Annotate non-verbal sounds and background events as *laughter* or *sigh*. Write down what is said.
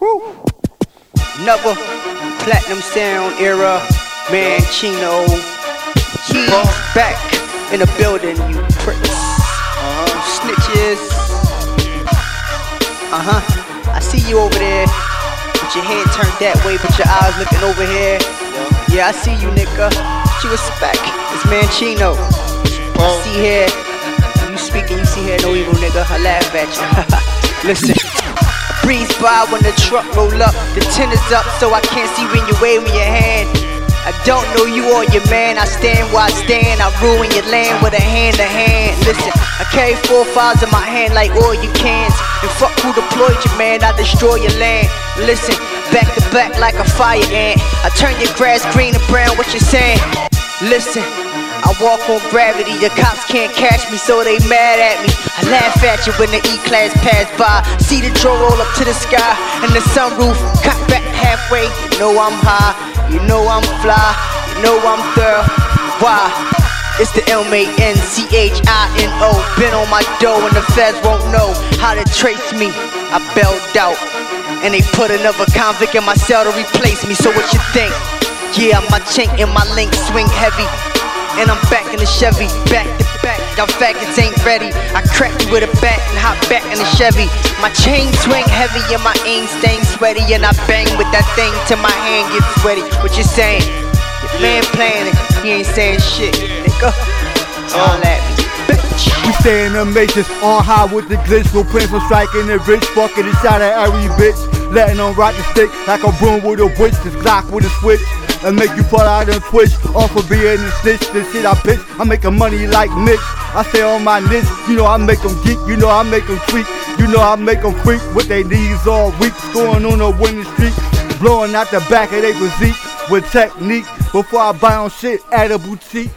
Woo. Another platinum sound era, man, Chino. He's back in the building, you pricks. Uh-huh. Snitches. Uh huh. I see you over there with your head turned that way, but your eyes looking over here. Yeah, I see you, nigga. What you expect? It's Manchino. I see here. You speaking, you see here, no evil, nigga. I laugh at you. *laughs* Listen. Breeze by when the truck roll up. The tin is up, so I can't see when you wave me your hand. I don't know you or your man. I stand where I stand. I ruin your land with a hand to hand. Listen, I carry four files in my hand like all you cans. And fuck who deployed you, man. I destroy your land. Listen, back to back like a fire ant. I turn your grass green and brown. What you saying? Listen. I walk on gravity, the cops can't catch me, so they mad at me. I laugh at you when the E-class pass by. See the Joe roll up to the sky, and the sunroof cut back halfway. You know I'm high, you know I'm fly, you know I'm thorough. Why? It's the M-A-N-C-H-I-N-O Been on my dough and the feds won't know how to trace me I bailed out And they put another convict in my cell to replace me So what you think? Yeah, my chink and my link swing heavy and I'm back in the Chevy, back to back. Y'all faggots ain't ready. I crack you with a bat and hop back in the Chevy. My chain swing heavy and my aim stain sweaty. And I bang with that thing till my hand gets sweaty. What you saying? Your man playing it, he ain't saying shit, nigga. All at me. We stay in the matrix, on high with the glitch. Go plan for striking the rich, fucking shot at every bitch. Letting them rock the stick like a broom with a witch, this Glock with a switch and make you fall out and twitch off of being a snitch. This shit I pitch, I'm making money like Mitch. I stay on my niche, you know I make them geek, you know I make them tweak, you know I make them freak with their knees all weak, going on a winning streak, blowing out the back of their physique with technique before I buy on shit at a boutique.